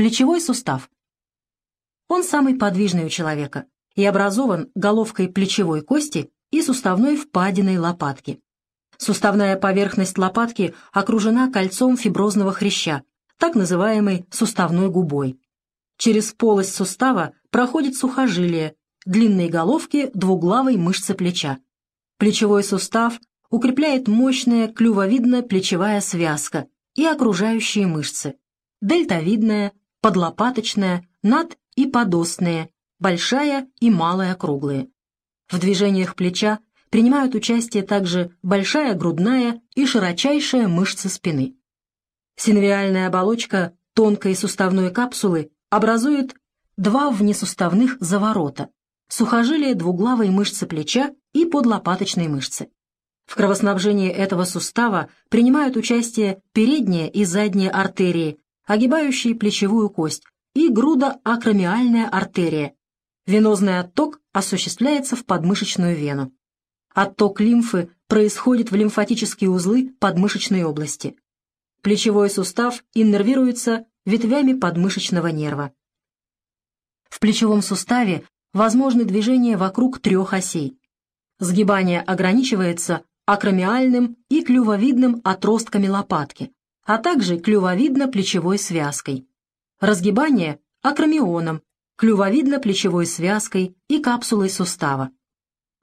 Плечевой сустав. Он самый подвижный у человека и образован головкой плечевой кости и суставной впадиной лопатки. Суставная поверхность лопатки окружена кольцом фиброзного хряща, так называемой суставной губой. Через полость сустава проходит сухожилие, длинной головки двуглавой мышцы плеча. Плечевой сустав укрепляет мощная клювовидно-плечевая связка и окружающие мышцы, дельтовидная, подлопаточная, над- и подостные, большая и малая круглые. В движениях плеча принимают участие также большая грудная и широчайшая мышца спины. Синовиальная оболочка тонкой суставной капсулы образует два внесуставных заворота, сухожилие двуглавой мышцы плеча и подлопаточной мышцы. В кровоснабжении этого сустава принимают участие передняя и задняя артерии, огибающие плечевую кость, и грудоакромиальная артерия. Венозный отток осуществляется в подмышечную вену. Отток лимфы происходит в лимфатические узлы подмышечной области. Плечевой сустав иннервируется ветвями подмышечного нерва. В плечевом суставе возможны движения вокруг трех осей. Сгибание ограничивается акромиальным и клювовидным отростками лопатки, а также клювовидно-плечевой связкой. Разгибание – акромионом, клювовидно-плечевой связкой и капсулой сустава.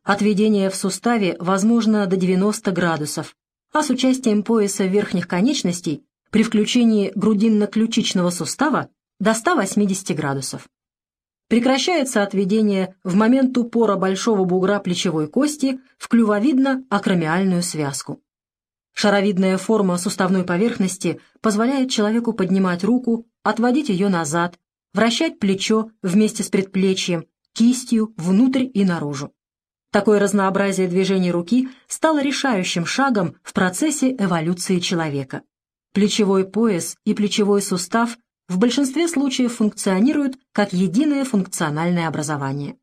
Отведение в суставе возможно до 90 градусов, а с участием пояса верхних конечностей при включении грудинно-ключичного сустава до 180 градусов. Прекращается отведение в момент упора большого бугра плечевой кости в клювовидно-акромиальную связку. Шаровидная форма суставной поверхности позволяет человеку поднимать руку, отводить ее назад, вращать плечо вместе с предплечьем, кистью внутрь и наружу. Такое разнообразие движений руки стало решающим шагом в процессе эволюции человека. Плечевой пояс и плечевой сустав в большинстве случаев функционируют как единое функциональное образование.